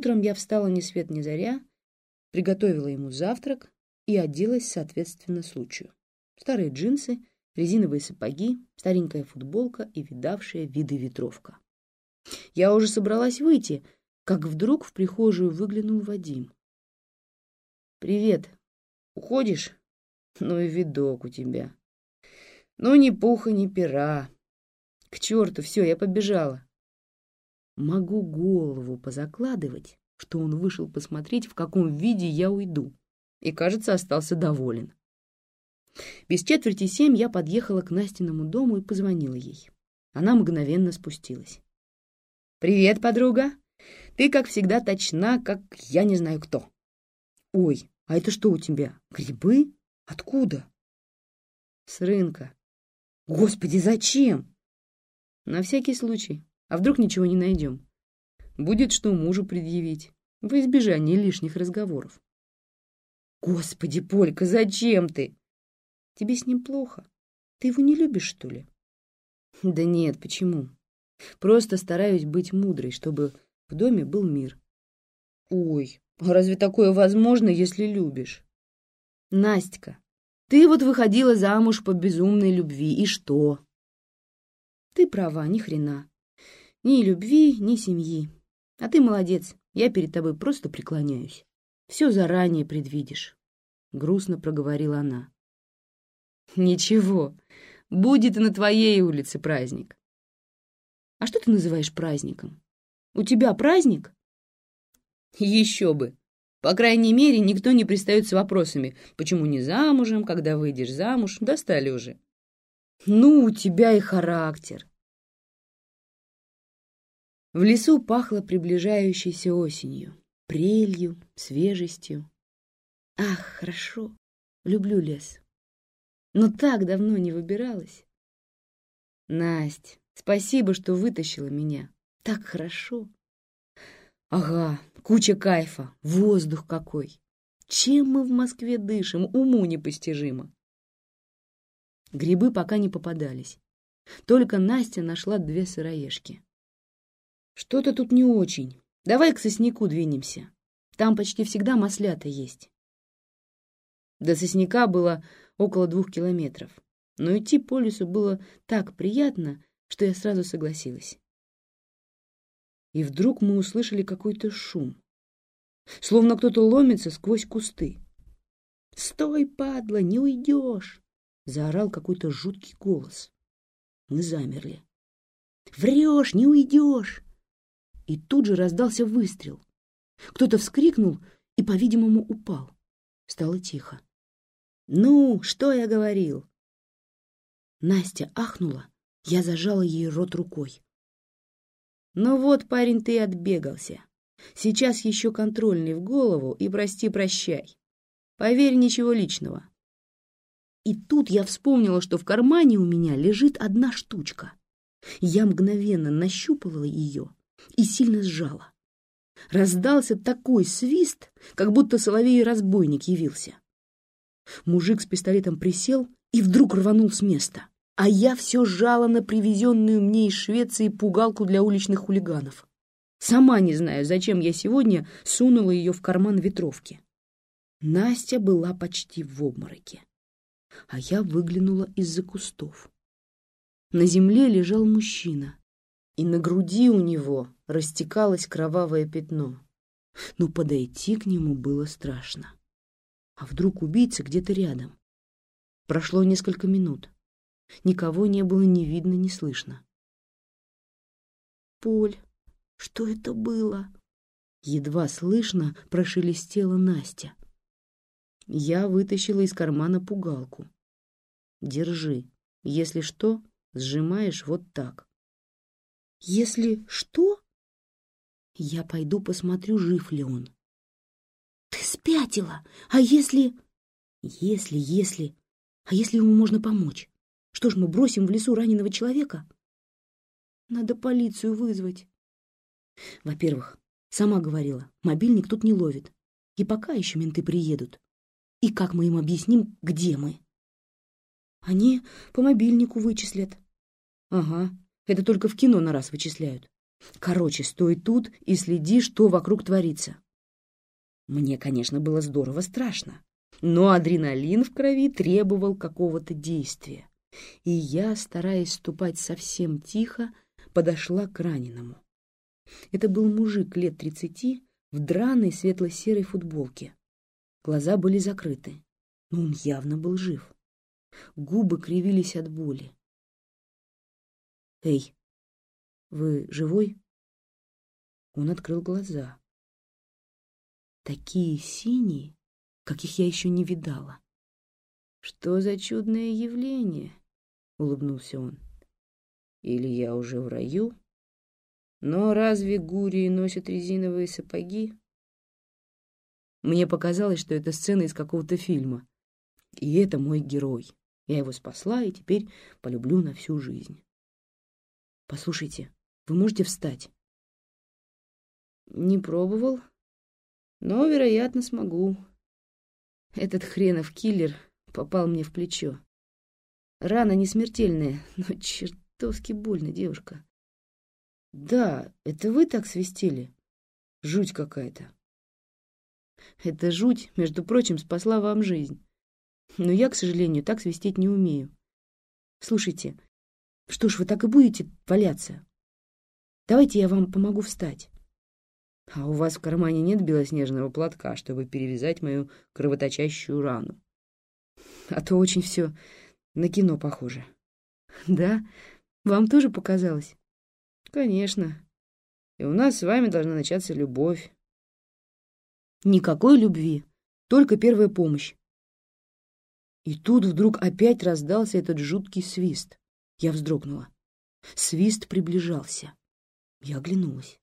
Утром я встала ни свет ни заря, приготовила ему завтрак и оделась соответственно случаю. Старые джинсы, резиновые сапоги, старенькая футболка и видавшая виды ветровка. Я уже собралась выйти, как вдруг в прихожую выглянул Вадим. «Привет. Уходишь? Ну и видок у тебя. Ну, ни пуха, ни пера. К черту, все, я побежала». Могу голову позакладывать, что он вышел посмотреть, в каком виде я уйду, и, кажется, остался доволен. Без четверти семь я подъехала к Настиному дому и позвонила ей. Она мгновенно спустилась. «Привет, подруга! Ты, как всегда, точна, как я не знаю кто». «Ой, а это что у тебя? Грибы? Откуда?» «С рынка». «Господи, зачем?» «На всякий случай. А вдруг ничего не найдем? Будет что мужу предъявить, во избежание лишних разговоров». «Господи, Полька, зачем ты?» «Тебе с ним плохо. Ты его не любишь, что ли?» «Да нет, почему?» Просто стараюсь быть мудрой, чтобы в доме был мир. Ой, разве такое возможно, если любишь? Настя, ты вот выходила замуж по безумной любви, и что? Ты права, ни хрена. Ни любви, ни семьи. А ты молодец, я перед тобой просто преклоняюсь. Все заранее предвидишь. Грустно проговорила она. Ничего, будет и на твоей улице праздник. А что ты называешь праздником? У тебя праздник? Еще бы. По крайней мере, никто не пристает с вопросами, почему не замужем, когда выйдешь замуж, достали уже. Ну, у тебя и характер. В лесу пахло приближающейся осенью, прелью, свежестью. Ах, хорошо, люблю лес. Но так давно не выбиралась. Насть, Спасибо, что вытащила меня. Так хорошо. Ага, куча кайфа, воздух какой. Чем мы в Москве дышим, уму непостижимо. Грибы пока не попадались. Только Настя нашла две сыроежки. Что-то тут не очень. Давай к сосняку двинемся. Там почти всегда маслята есть. До сосняка было около двух километров. Но идти по лесу было так приятно, что я сразу согласилась. И вдруг мы услышали какой-то шум, словно кто-то ломится сквозь кусты. «Стой, падла, не уйдешь!» — заорал какой-то жуткий голос. Мы замерли. «Врешь, не уйдешь!» И тут же раздался выстрел. Кто-то вскрикнул и, по-видимому, упал. Стало тихо. «Ну, что я говорил?» Настя ахнула я зажала ей рот рукой. «Ну вот, парень, ты отбегался. Сейчас еще контрольный в голову и прости-прощай. Поверь, ничего личного». И тут я вспомнила, что в кармане у меня лежит одна штучка. Я мгновенно нащупала ее и сильно сжала. Раздался такой свист, как будто соловей-разбойник явился. Мужик с пистолетом присел и вдруг рванул с места а я все жала на привезенную мне из Швеции пугалку для уличных хулиганов. Сама не знаю, зачем я сегодня сунула ее в карман ветровки. Настя была почти в обмороке, а я выглянула из-за кустов. На земле лежал мужчина, и на груди у него растекалось кровавое пятно. Но подойти к нему было страшно. А вдруг убийца где-то рядом? Прошло несколько минут. Никого не было ни видно, ни слышно. «Поль, что это было?» Едва слышно прошелестела Настя. Я вытащила из кармана пугалку. «Держи. Если что, сжимаешь вот так». «Если что?» «Я пойду посмотрю, жив ли он». «Ты спятила! А если...» «Если, если... А если ему можно помочь?» Что ж, мы бросим в лесу раненого человека? Надо полицию вызвать. Во-первых, сама говорила, мобильник тут не ловит. И пока еще менты приедут. И как мы им объясним, где мы? Они по мобильнику вычислят. Ага, это только в кино на раз вычисляют. Короче, стой тут и следи, что вокруг творится. Мне, конечно, было здорово страшно, но адреналин в крови требовал какого-то действия, и я, стараясь ступать совсем тихо, подошла к раненому. Это был мужик лет тридцати в драной светло-серой футболке. Глаза были закрыты, но он явно был жив. Губы кривились от боли. «Эй, вы живой?» Он открыл глаза. Такие синие, каких я еще не видала. «Что за чудное явление?» — улыбнулся он. «Или я уже в раю?» Но разве гурии носят резиновые сапоги? Мне показалось, что это сцена из какого-то фильма. И это мой герой. Я его спасла и теперь полюблю на всю жизнь. Послушайте, вы можете встать? Не пробовал, но, вероятно, смогу. Этот хренов киллер попал мне в плечо. Рана не смертельная, но чертовски больно, девушка. Да, это вы так свистели? Жуть какая-то. Эта жуть, между прочим, спасла вам жизнь. Но я, к сожалению, так свистеть не умею. Слушайте, что ж, вы так и будете валяться? Давайте я вам помогу встать. А у вас в кармане нет белоснежного платка, чтобы перевязать мою кровоточащую рану? А то очень все на кино похоже. Да? Вам тоже показалось? Конечно. И у нас с вами должна начаться любовь. Никакой любви, только первая помощь. И тут вдруг опять раздался этот жуткий свист. Я вздрогнула. Свист приближался. Я оглянулась.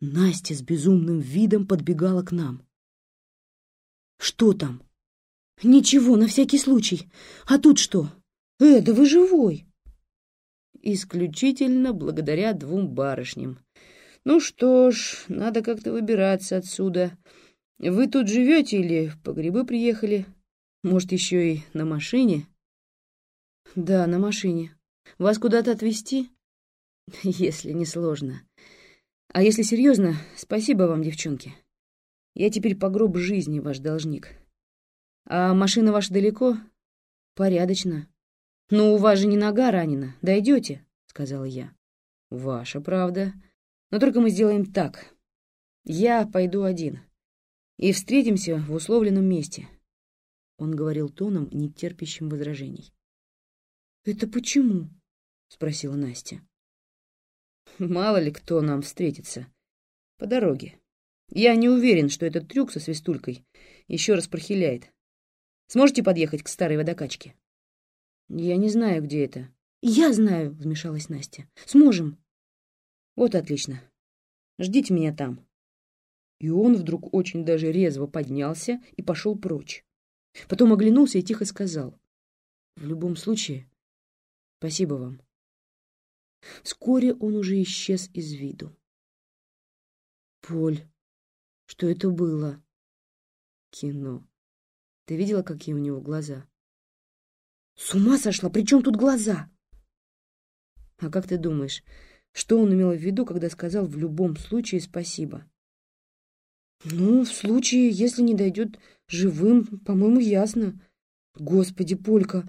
Настя с безумным видом подбегала к нам. «Что там?» «Ничего, на всякий случай. А тут что? Э, да вы живой!» исключительно благодаря двум барышням. Ну что ж, надо как-то выбираться отсюда. Вы тут живете или по грибы приехали? Может, еще и на машине? Да, на машине. Вас куда-то отвезти? Если не сложно. А если серьезно, спасибо вам, девчонки. Я теперь по гроб жизни ваш должник. А машина ваша далеко? Порядочно. «Ну, у вас же не нога ранена. Дойдете?» — сказала я. «Ваша правда. Но только мы сделаем так. Я пойду один. И встретимся в условленном месте». Он говорил тоном, не терпящим возражений. «Это почему?» — спросила Настя. «Мало ли кто нам встретится. По дороге. Я не уверен, что этот трюк со свистулькой еще раз прохиляет. Сможете подъехать к старой водокачке?» «Я не знаю, где это». «Я знаю», — вмешалась Настя. «Сможем». «Вот отлично. Ждите меня там». И он вдруг очень даже резво поднялся и пошел прочь. Потом оглянулся и тихо сказал. «В любом случае, спасибо вам». Вскоре он уже исчез из виду. «Поль, что это было?» «Кино. Ты видела, какие у него глаза?» С ума сошла? При чем тут глаза? А как ты думаешь, что он имел в виду, когда сказал в любом случае спасибо? Ну, в случае, если не дойдет живым, по-моему, ясно. Господи, Полька,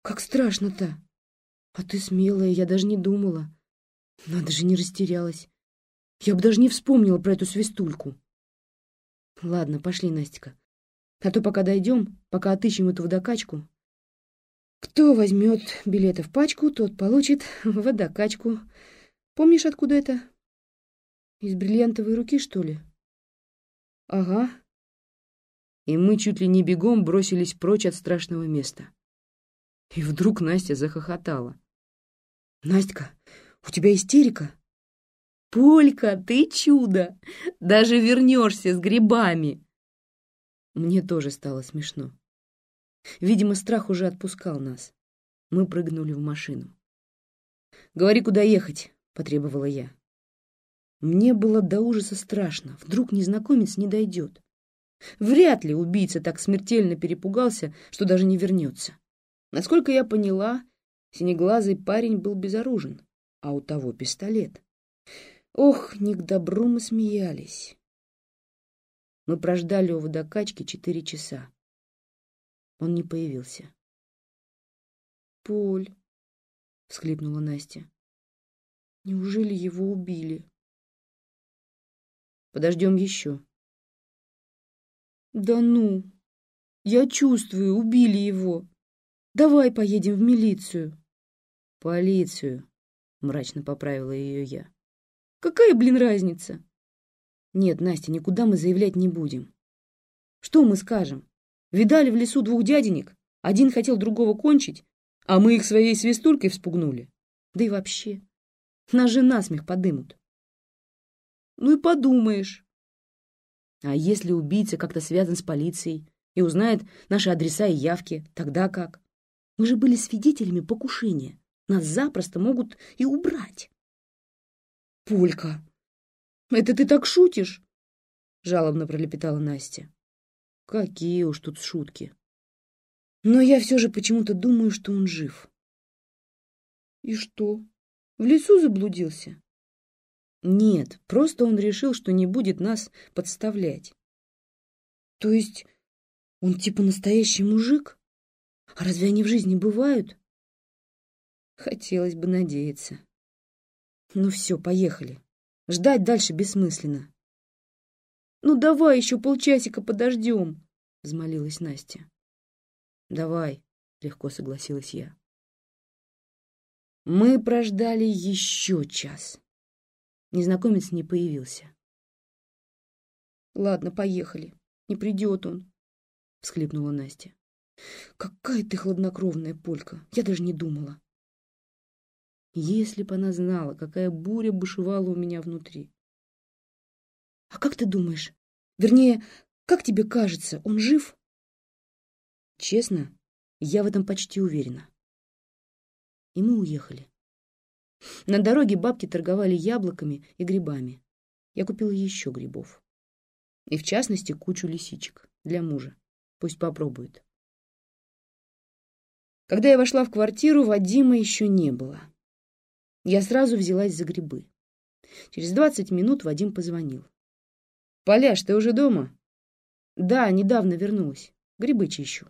как страшно-то. А ты смелая, я даже не думала. Надо же, не растерялась. Я бы даже не вспомнила про эту свистульку. Ладно, пошли, Настя. А то пока дойдем, пока отыщем эту водокачку, кто возьмет билеты в пачку, тот получит водокачку. Помнишь, откуда это? Из бриллиантовой руки, что ли? Ага. И мы чуть ли не бегом бросились прочь от страшного места. И вдруг Настя захохотала. «Настя, у тебя истерика?» «Полька, ты чудо! Даже вернешься с грибами!» Мне тоже стало смешно. Видимо, страх уже отпускал нас. Мы прыгнули в машину. «Говори, куда ехать», — потребовала я. Мне было до ужаса страшно. Вдруг незнакомец не дойдет. Вряд ли убийца так смертельно перепугался, что даже не вернется. Насколько я поняла, синеглазый парень был безоружен, а у того пистолет. Ох, не к добру мы смеялись. Мы прождали у водокачки четыре часа. Он не появился. «Поль», — всхлипнула Настя, — «неужели его убили?» «Подождем еще». «Да ну! Я чувствую, убили его. Давай поедем в милицию». «Полицию», — мрачно поправила ее я. Какая, блин, разница? Нет, Настя, никуда мы заявлять не будем. Что мы скажем? Видали в лесу двух дяденек? Один хотел другого кончить, а мы их своей свистулькой вспугнули. Да и вообще, нас же насмех подымут. Ну и подумаешь. А если убийца как-то связан с полицией и узнает наши адреса и явки, тогда как? Мы же были свидетелями покушения. Нас запросто могут и убрать. «Полька, это ты так шутишь?» — жалобно пролепетала Настя. «Какие уж тут шутки!» «Но я все же почему-то думаю, что он жив». «И что, в лесу заблудился?» «Нет, просто он решил, что не будет нас подставлять». «То есть он типа настоящий мужик? А разве они в жизни бывают?» «Хотелось бы надеяться». Ну все, поехали. Ждать дальше бессмысленно. Ну давай еще полчасика подождем, взмолилась Настя. Давай, легко согласилась я. Мы прождали еще час. Незнакомец не появился. Ладно, поехали. Не придет он, всхлипнула Настя. Какая ты хладнокровная, Полька. Я даже не думала. Если бы она знала, какая буря бушевала у меня внутри. А как ты думаешь? Вернее, как тебе кажется, он жив? Честно, я в этом почти уверена. И мы уехали. На дороге бабки торговали яблоками и грибами. Я купила еще грибов. И, в частности, кучу лисичек для мужа. Пусть попробует. Когда я вошла в квартиру, Вадима еще не было. Я сразу взялась за грибы. Через двадцать минут Вадим позвонил. «Поляш, ты уже дома?» «Да, недавно вернулась. Грибы чищу».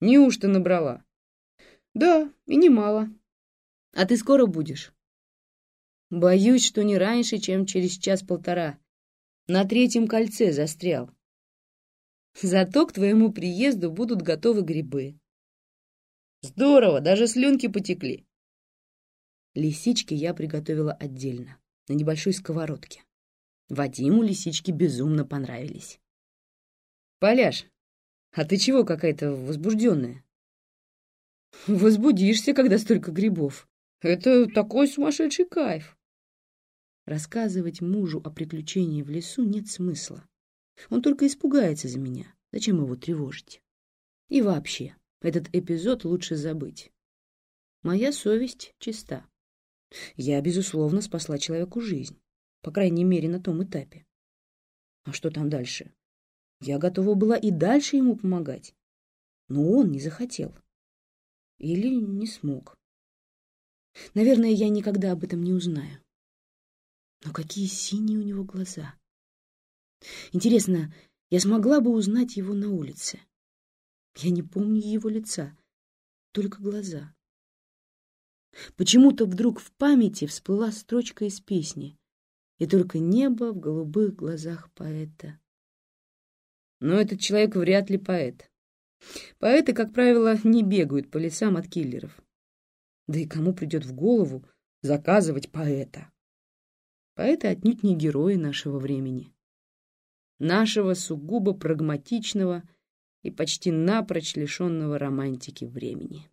«Неужто набрала?» «Да, и немало». «А ты скоро будешь?» «Боюсь, что не раньше, чем через час-полтора. На третьем кольце застрял. Зато к твоему приезду будут готовы грибы». «Здорово, даже слюнки потекли». Лисички я приготовила отдельно, на небольшой сковородке. Вадиму лисички безумно понравились. «Поляш, а ты чего какая-то возбужденная?» «Возбудишься, когда столько грибов. Это такой сумасшедший кайф!» Рассказывать мужу о приключении в лесу нет смысла. Он только испугается за меня. Зачем его тревожить? И вообще, этот эпизод лучше забыть. Моя совесть чиста. Я, безусловно, спасла человеку жизнь, по крайней мере, на том этапе. А что там дальше? Я готова была и дальше ему помогать. Но он не захотел. Или не смог. Наверное, я никогда об этом не узнаю. Но какие синие у него глаза. Интересно, я смогла бы узнать его на улице? Я не помню его лица, только глаза. Почему-то вдруг в памяти всплыла строчка из песни, и только небо в голубых глазах поэта. Но этот человек вряд ли поэт. Поэты, как правило, не бегают по лесам от киллеров. Да и кому придет в голову заказывать поэта? Поэты отнюдь не герои нашего времени. Нашего сугубо прагматичного и почти напрочь лишенного романтики времени.